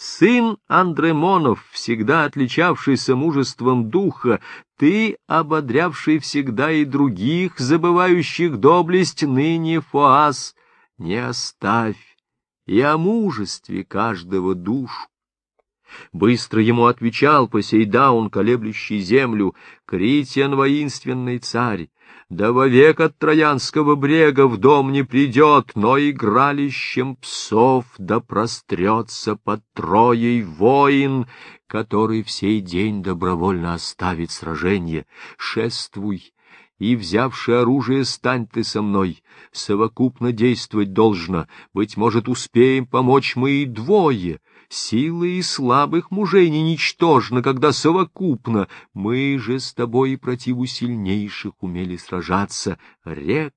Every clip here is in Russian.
сын Андремонов, всегда отличавшийся мужеством духа, ты, ободрявший всегда и других, забывающих доблесть, ныне, Фоас, не оставь и о мужестве каждого душу. Быстро ему отвечал Посейдаун, колеблющий землю, Критиан воинственный царь, да вовек от Троянского брега в дом не придет, но игралищем псов да прострется под Троей воин, который в сей день добровольно оставит сражение. Шествуй, и, взявши оружие, стань ты со мной. Совокупно действовать должно. Быть может, успеем помочь мы и двое. Силы и слабых мужей не ничтожно, когда совокупно. Мы же с тобой и противу сильнейших умели сражаться. Рек.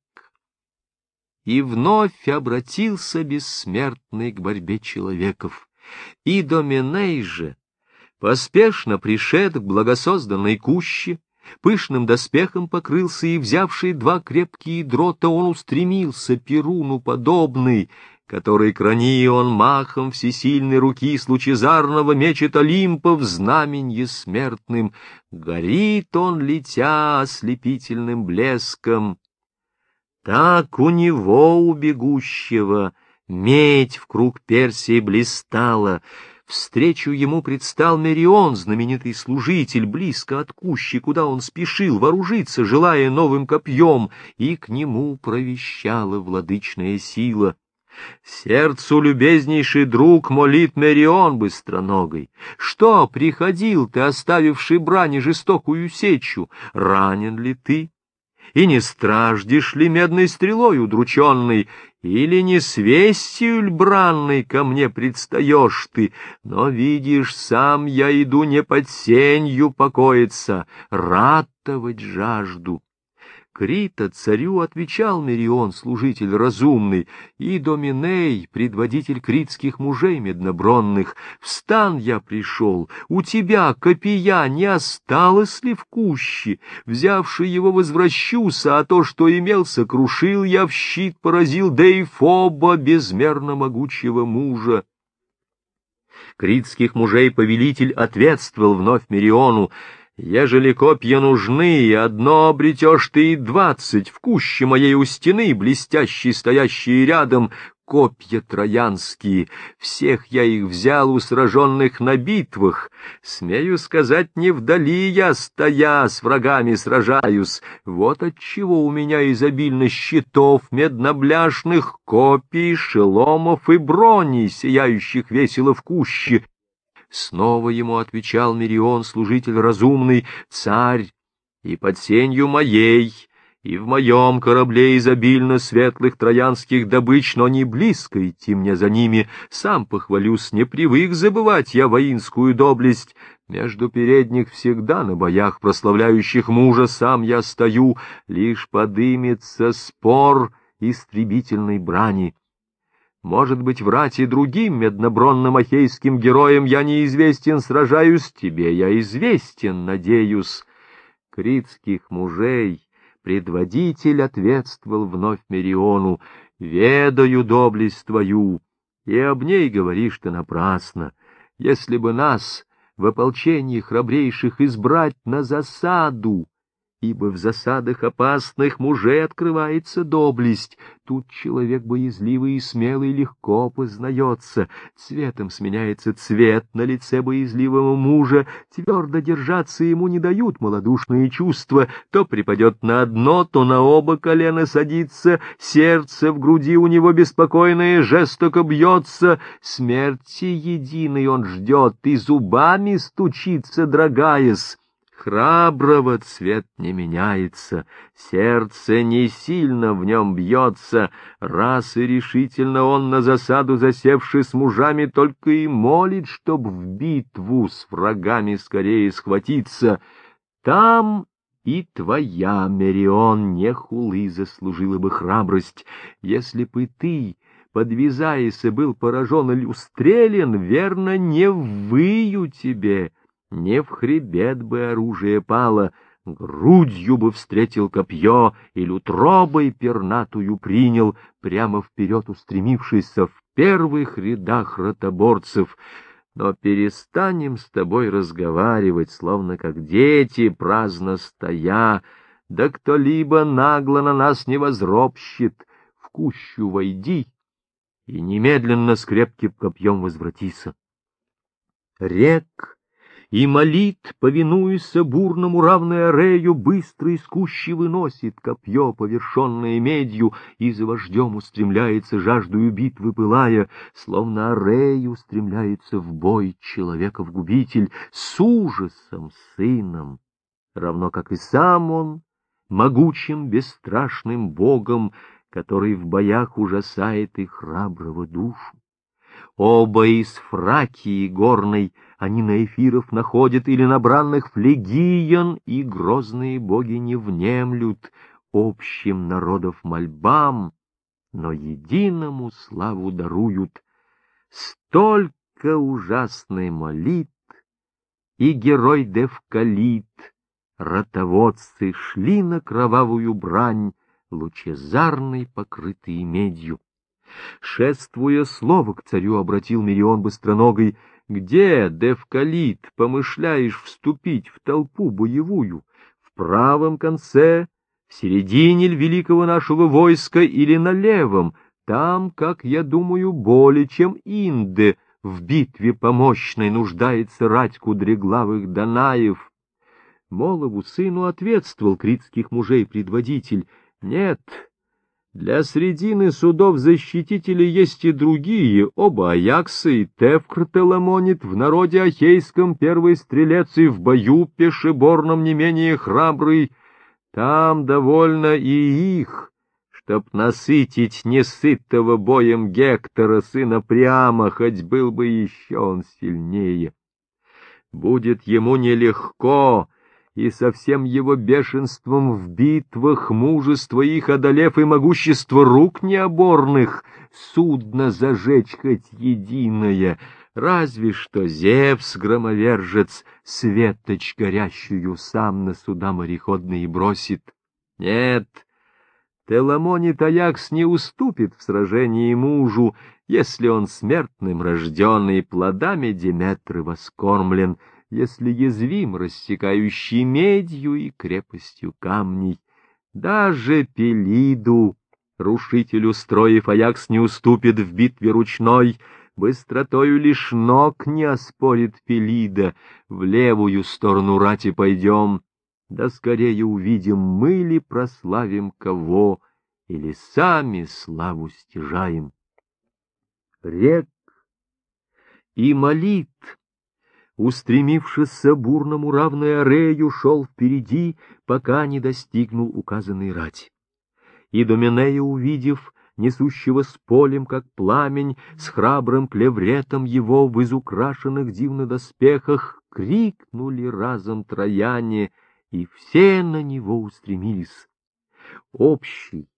И вновь обратился бессмертный к борьбе человеков. И Доминей же, поспешно пришед к благосозданной куще, Пышным доспехом покрылся и, взявший два крепкие дрота, он устремился Перуну подобный, который крани он махом всесильной руки с лучезарного мечет Олимпа в знаменье смертным. Горит он, летя ослепительным блеском. Так у него, у бегущего, медь в круг Персии блистала — Встречу ему предстал Мерион, знаменитый служитель, близко от кущи, куда он спешил вооружиться, желая новым копьем, и к нему провещала владычная сила. Сердцу любезнейший друг молит Мерион быстроногой. Что, приходил ты, оставивший брани жестокую сечу? Ранен ли ты? И не страждешь ли медной стрелой удрученной, или не с вестью бранной ко мне предстаешь ты, но видишь, сам я иду не под сенью покоиться, ратовать жажду. Крита царю отвечал Мерион, служитель разумный, и Доминей, предводитель критских мужей меднобронных. Встан я пришел, у тебя копия не осталось ли в куще? Взявши его возвращуся, а то, что имел, сокрушил я в щит, поразил Дейфоба, безмерно могучего мужа. Критских мужей повелитель ответствовал вновь Мериону — Ежели копья нужны, одно обретешь ты и двадцать, в куще моей у стены, блестящие, стоящие рядом, копья троянские, всех я их взял у сраженных на битвах. Смею сказать, не вдали я, стоя, с врагами сражаюсь. Вот отчего у меня изобильно щитов, меднобляшных, копий, шеломов и броней, сияющих весело в куще, Снова ему отвечал Мирион, служитель разумный, царь, и под сенью моей, и в моем корабле изобильно светлых троянских добыч, но не близко идти мне за ними, сам похвалюсь, не привык забывать я воинскую доблесть. Между передних всегда на боях, прославляющих мужа, сам я стою, лишь подымется спор истребительной брани. Может быть, врать и другим меднобронным ахейским героям я неизвестен, сражаюсь, тебе я известен, надеюсь. Критских мужей предводитель ответствовал вновь Мериону, ведаю доблесть твою, и об ней говоришь ты напрасно. Если бы нас в ополчении храбрейших избрать на засаду, ибо в засадах опасных мужей открывается доблесть. Тут человек боязливый и смелый легко познается. Цветом сменяется цвет на лице боязливого мужа. Твердо держаться ему не дают малодушные чувства. То припадет на одно, то на оба колена садится. Сердце в груди у него беспокойное жестоко бьется. Смерти единой он ждет и зубами стучится, дрогаясь. Храброго цвет не меняется, сердце не сильно в нем бьется, раз и решительно он на засаду засевший с мужами только и молит, чтоб в битву с врагами скорее схватиться. Там и твоя, Мерион, не хулы заслужила бы храбрость, если бы ты подвязаясь, был поражен или устрелен, верно, не выю тебе, не в хребет бы оружие пало, грудью бы встретил копье или утробой пернатую принял, прямо вперед устремившийся в первых рядах ротоборцев. но перестанем с тобой разговаривать, словно как дети, праздно стоя, да кто-либо нагло на нас не возропщит, в кущу войди и немедленно с крепким копьем возвратися. Рек и молит, повинуясь бурному равной арею, быстро из кущи выносит копье, повершенное медью, и за вождем устремляется, жаждую битвы пылая, словно арею устремляется в бой человеков-губитель с ужасом сыном, равно как и сам он, могучим бесстрашным богом, который в боях ужасает и храброго душу. Оба из Фракии горной они на эфиров находят или на бранных флегиян, и грозные боги не внемлют общим народов мольбам, но единому славу даруют. Столько ужасной молит, и герой Девкалит, ротоводцы шли на кровавую брань, лучезарной, покрытый медью. Шествуя слово к царю, обратил Мирион быстроногой, «Где, Девкалит, помышляешь вступить в толпу боевую? В правом конце, в середине великого нашего войска или на левом? Там, как я думаю, более чем Инде в битве помощной нуждается рать кудреглавых Данаев». Молову сыну ответствовал критских мужей предводитель, «Нет, для средины судов защитителей есть и другие, оба Аяксы и Тевкр Теламонит, в народе Ахейском первый стрелец и в бою пешеборном не менее храбрый. Там довольно и их, чтоб насытить несытого боем Гектора, сына Приама, хоть был бы еще он сильнее. Будет ему нелегко, и со всем его бешенством в битвах, мужество их одолев и могущество рук необорных, судно зажечь хоть единое, разве что Зевс, громовержец, светоч горящую сам на суда мореходные бросит. Нет, Теламонит Аякс не уступит в сражении мужу, если он смертным рожденный плодами Деметры воскормлен — если язвим, рассекающий медью и крепостью камней. Даже Пелиду, рушителю строев, Аякс не уступит в битве ручной, быстротою лишь ног не оспорит Пелида, в левую сторону рати пойдем, да скорее увидим, мы ли прославим кого, или сами славу стяжаем. Рек и молит устремившись бурному равной арею, шел впереди, пока не достигнул указанной рати. И Доминея, увидев, несущего с полем, как пламень, с храбрым клевретом его в изукрашенных дивно доспехах, крикнули разом трояне, и все на него устремились. Общий,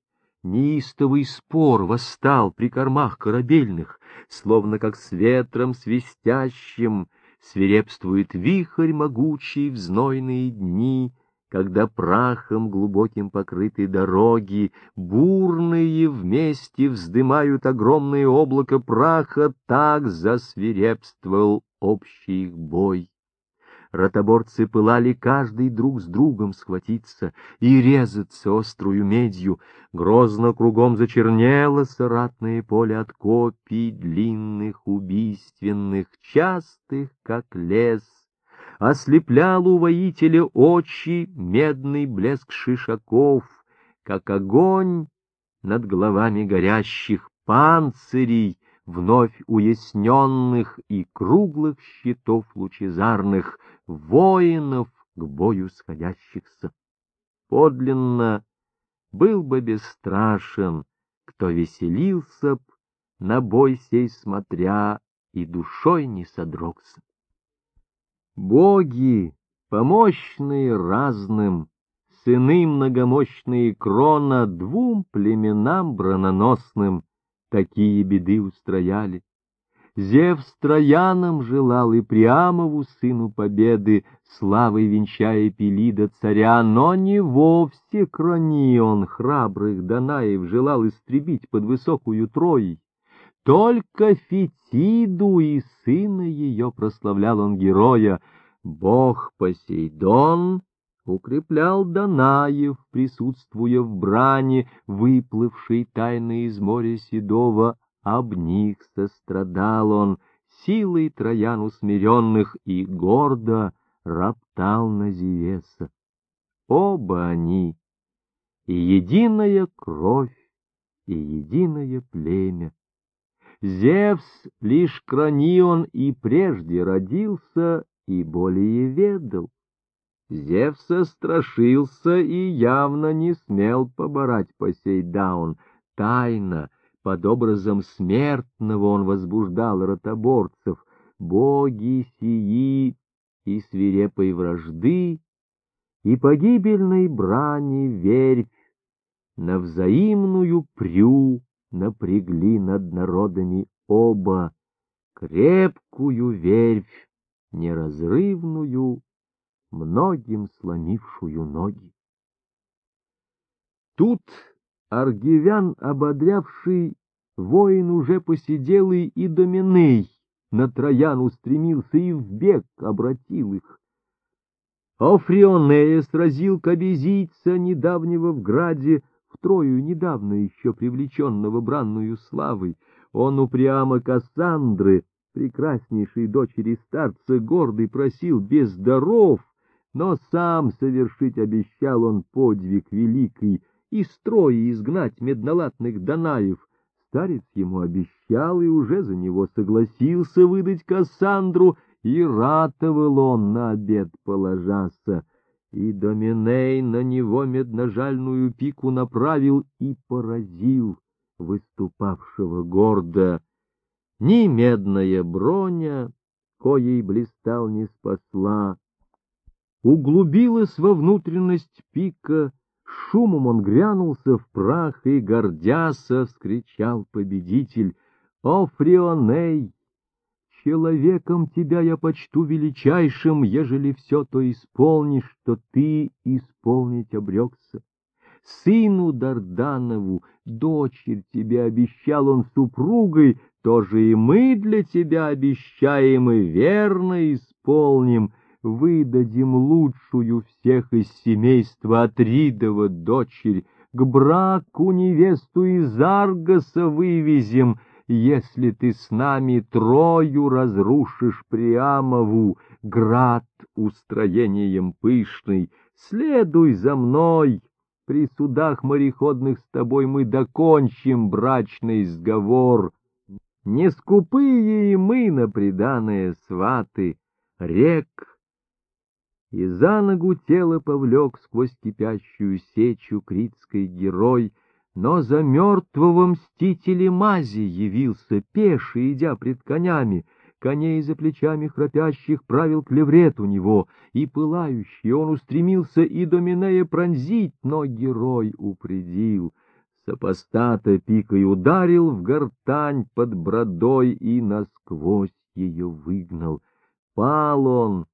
неистовый спор восстал при кормах корабельных, словно как с ветром свистящим, свирепствует вихрь могучий в знойные дни, когда прахом глубоким покрыты дороги, бурные вместе вздымают огромное облако праха, так засвирепствовал общий их бой. Ротоборцы пылали каждый друг с другом схватиться и резаться острую медью. Грозно кругом зачернело соратное поле от копий длинных, убийственных, частых, как лес. Ослеплял у воителя очи медный блеск шишаков, как огонь над головами горящих панцирей, вновь уясненных и круглых щитов лучезарных, воинов к бою сходящихся. Подлинно был бы бесстрашен, кто веселился б, на бой сей смотря, и душой не содрогся. Боги, помощные разным, сыны многомощные крона, двум племенам брононосным такие беды устрояли. Зевс Трояном желал и Приамову, сыну победы, славой венчая Пелида царя, но не вовсе крони он храбрых Данаев желал истребить под высокую Троей. только Фетиду и сына ее прославлял он героя. Бог Посейдон укреплял Данаев, присутствуя в брани, выплывшей тайно из моря седого, об них сострадал он, силой троян усмиренных, и гордо роптал на Зевеса. Оба они — и единая кровь, и единое племя. Зевс лишь кранион и прежде родился, и более ведал. Зевса страшился и явно не смел поборать Посейдаун. Тайно, под образом смертного он возбуждал ротоборцев. Боги сии и свирепой вражды, и погибельной брани верь на взаимную прю напрягли над народами оба крепкую вервь, неразрывную, многим сломившую ноги. Тут Аргивян, ободрявший воин уже посиделый и доминей, на Троян устремился и в бег обратил их. Офрионея сразил кабезийца недавнего в граде, втрою недавно еще привлеченного бранную славой. Он упрямо Кассандры, прекраснейшей дочери старца, гордый просил без даров, но сам совершить обещал он подвиг великий и строя изгнать меднолатных Данаев. Старец ему обещал и уже за него согласился выдать Кассандру, и ратовал он на обед положаться — и Доминей на него медножальную пику направил и поразил выступавшего гордо. Ни медная броня, коей блистал, не спасла. Углубилась во внутренность пика, шумом он грянулся в прах и, гордяся, вскричал победитель «О, Фрионей, Человеком тебя я почту величайшим, ежели все то исполнишь, что ты исполнить обрекся. Сыну Дарданову, дочерь тебе обещал он супругой, тоже и мы для тебя обещаем и верно исполним, выдадим лучшую всех из семейства Атридова дочерь, к браку невесту из Аргоса вывезем, если ты с нами трою разрушишь Приамову, град устроением пышный, следуй за мной. При судах мореходных с тобой мы докончим брачный сговор. Не скупые и мы на преданные сваты, рек. И за ногу тело повлек сквозь кипящую сечу критской герой — но за мертвого мстителя мази явился, пеший, идя пред конями, коней за плечами храпящих правил клеврет у него, и пылающий он устремился и Доминея пронзить, но герой упредил. Сопостата пикой ударил в гортань под бродой и насквозь ее выгнал. Пал он,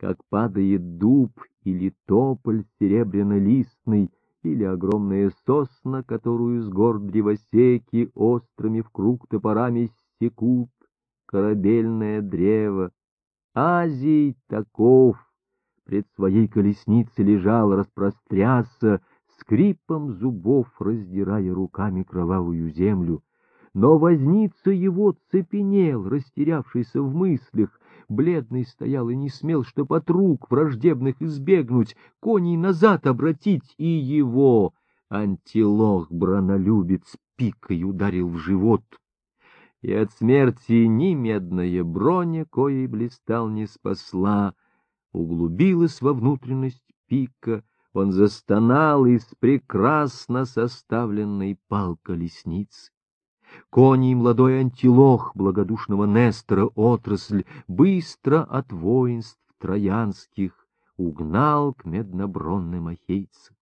как падает дуб или тополь серебряно-листный, или огромная сосна, которую с гор древосеки острыми в круг топорами секут, корабельное древо. Азий таков, пред своей колесницей лежал, распростряся, скрипом зубов раздирая руками кровавую землю. Но возница его цепенел, растерявшийся в мыслях, Бледный стоял и не смел, чтоб от рук враждебных избегнуть, коней назад обратить, и его антилох бронолюбец пикой ударил в живот. И от смерти ни медная броня, коей блистал, не спасла, углубилась во внутренность пика, он застонал из прекрасно составленной пал колесницы. Кони молодой антилох благодушного Нестора отрасль быстро от воинств троянских угнал к меднобронным ахейцам.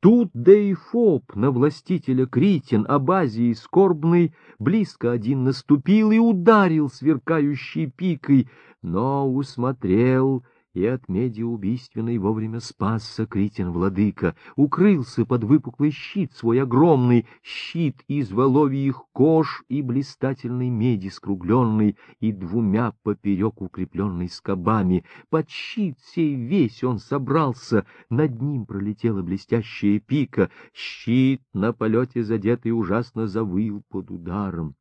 Тут Дейфоб на властителя Критин об Азии скорбный близко один наступил и ударил сверкающей пикой, но усмотрел и от меди убийственной вовремя спасся Критин владыка, укрылся под выпуклый щит свой огромный, щит из воловьих кож и блистательной меди скругленный и двумя поперек укрепленный скобами. Под щит сей весь он собрался, над ним пролетела блестящая пика, щит на полете задетый ужасно завыл под ударом.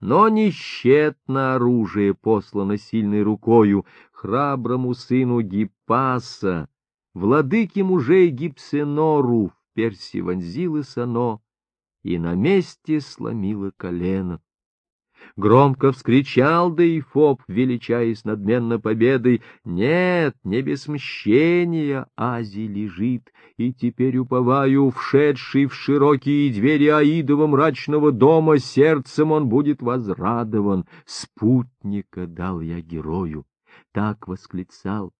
Но нещетно оружие послано сильной рукою храброму сыну Гиппаса, владыке мужей Гипсенору в перси вонзилось оно и на месте сломило колено. Громко вскричал Деифоб, величаясь надменно победой. Нет, не без мщения Ази лежит, и теперь уповаю, вшедший в широкие двери Аидова мрачного дома, сердцем он будет возрадован. Спутника дал я герою. Так восклицал.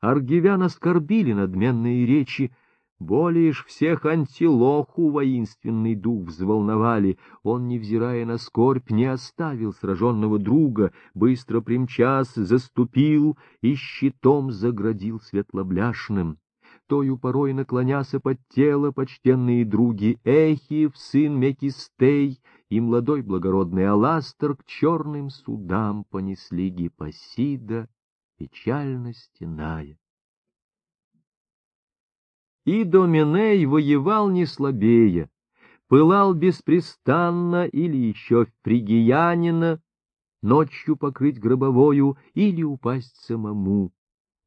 Аргивян оскорбили надменные речи, более ж всех антилоху воинственный дух взволновали. Он, невзирая на скорбь, не оставил сраженного друга, быстро примчас заступил и щитом заградил светлобляшным. Тою порой наклоняся под тело почтенные други Эхиев, сын Мекистей, и молодой благородный Аластер к черным судам понесли Гипосида, печально стеная. И Доминей воевал не слабее, пылал беспрестанно или еще в Фригиянина, ночью покрыть гробовою или упасть самому,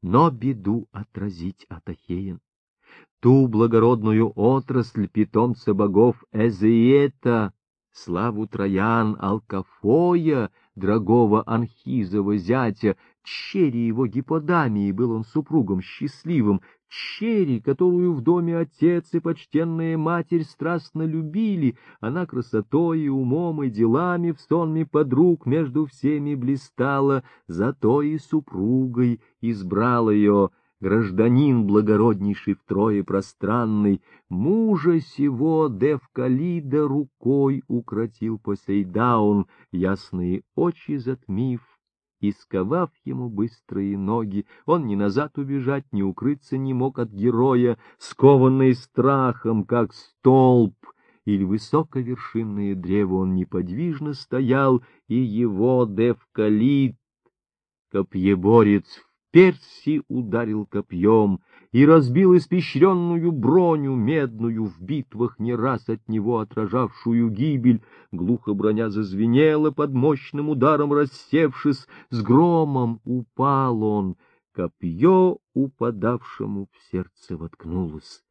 но беду отразить Атахеен. Ту благородную отрасль питомца богов Эзеета, славу Троян Алкафоя, дорогого Анхизова зятя, чере его гиподамии был он супругом счастливым, Черри, которую в доме отец и почтенная матерь страстно любили, она красотой и умом и делами в сонме подруг между всеми блистала, зато и супругой избрал ее гражданин благороднейший втрое пространный, мужа сего Девкалида рукой укротил Посейдаун, ясные очи затмив, и, сковав ему быстрые ноги, он ни назад убежать, ни укрыться не мог от героя, скованный страхом, как столб, или высоковершинное древо он неподвижно стоял, и его Девкалит, копьеборец, в перси ударил копьем, и разбил испещренную броню медную в битвах не раз от него отражавшую гибель. Глухо броня зазвенела под мощным ударом рассевшись, с громом упал он, копье упадавшему в сердце воткнулось.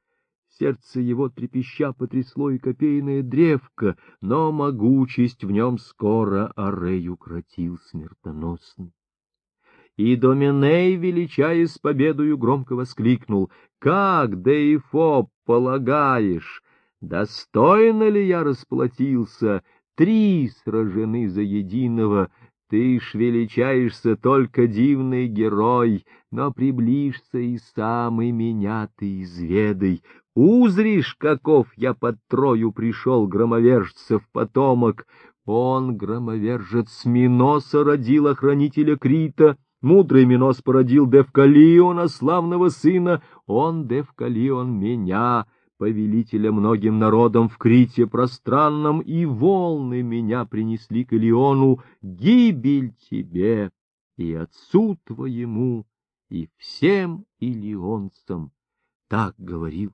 Сердце его трепеща потрясло и копейная древко, но могучесть в нем скоро Арей укротил смертоносный. И Доминей, величаясь победою, громко воскликнул, «Как, Деифоб, полагаешь, достойно ли я расплатился? Три сражены за единого, ты ж величаешься только дивный герой, но приближься и сам, и меня ты изведай. Узришь, каков я под трою пришел громовержцев потомок. Он, громовержец Миноса, родил охранителя Крита, Мудрый Минос породил Девкалиона, славного сына, он, Девкалион, меня, повелителя многим народам в Крите пространном, и волны меня принесли к Илиону, гибель тебе и отцу твоему, и всем илионцам. Так говорил.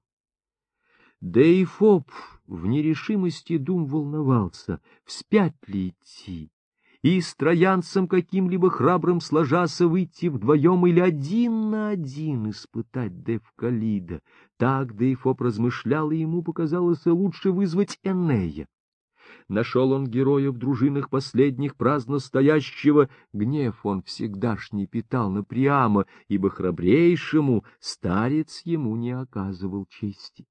Да и Фоб в нерешимости дум волновался, вспять ли идти, и с троянцем каким-либо храбрым сложася выйти вдвоем или один на один испытать Девкалида. Так Дейфоп размышлял, и ему показалось лучше вызвать Энея. Нашел он героя в дружинах последних праздно стоящего, гнев он всегдашний питал на Приама, ибо храбрейшему старец ему не оказывал чести.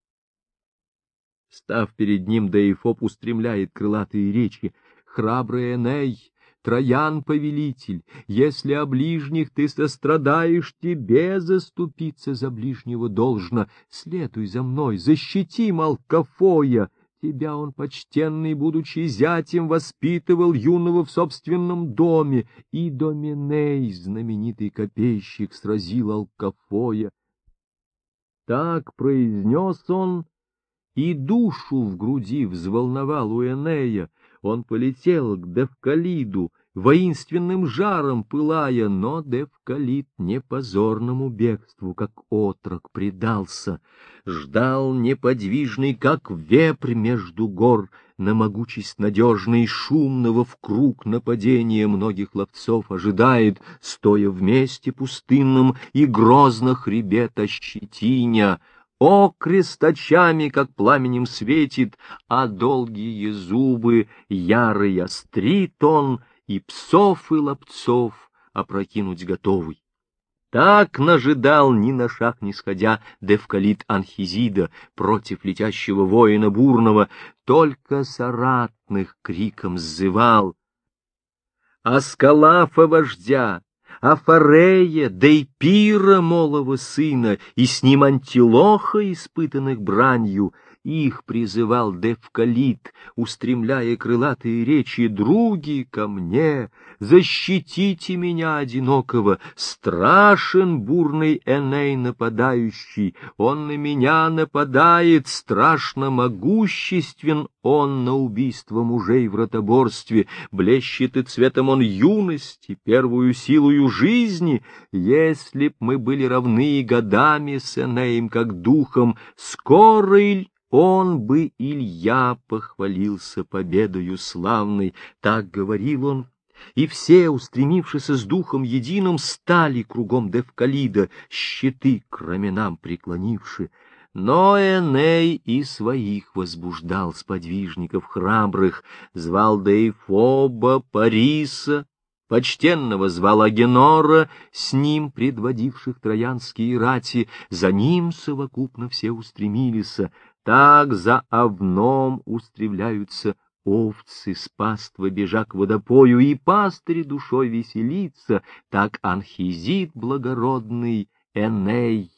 Став перед ним, Деифоп устремляет крылатые речи. «Храбрый Эней, Троян повелитель, если о ближних ты сострадаешь, тебе заступиться за ближнего должно. Следуй за мной, защити Малкафоя, тебя он, почтенный, будучи зятем, воспитывал юного в собственном доме, и Доминей, знаменитый копейщик, сразил Алкафоя. Так произнес он, и душу в груди взволновал у Энея. Он полетел к Девкалиду, воинственным жаром пылая, но Девкалит не позорному бегству, как отрок, предался, ждал неподвижный, как вепрь между гор, на могучесть надежной шумного в круг нападения многих ловцов ожидает, стоя вместе пустынным и грозно хребет ощетиня. О, кресточами, как пламенем светит, а долгие зубы ярый острит он — и псов, и лапцов опрокинуть готовый. Так нажидал, ни на шаг не сходя, Девкалит Анхизида против летящего воина бурного, только соратных криком сзывал. Аскалафа вождя, Афарея, Дейпира, молого сына, и с ним Антилоха, испытанных бранью, их призывал Девкалит, устремляя крылатые речи «Други, ко мне! Защитите меня, одинокого! Страшен бурный Эней нападающий! Он на меня нападает, страшно могуществен он на убийство мужей в ротоборстве, блещет и цветом он юности, первую силою жизни. Если б мы были равны годами с Энеем, как духом, скоро иль он бы, Илья, похвалился победою славной, так говорил он, и все, устремившись с духом единым, стали кругом Девкалида, щиты к раменам преклонивши. Но Эней и своих возбуждал сподвижников храбрых, звал Дейфоба, Париса, почтенного звал Агенора, с ним предводивших троянские рати, за ним совокупно все устремились, так за овном устремляются овцы с паства, бежа к водопою, и пастырь душой веселится, так анхизит благородный Эней.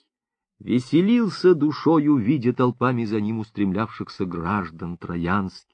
Веселился душою, видя толпами за ним устремлявшихся граждан троянских.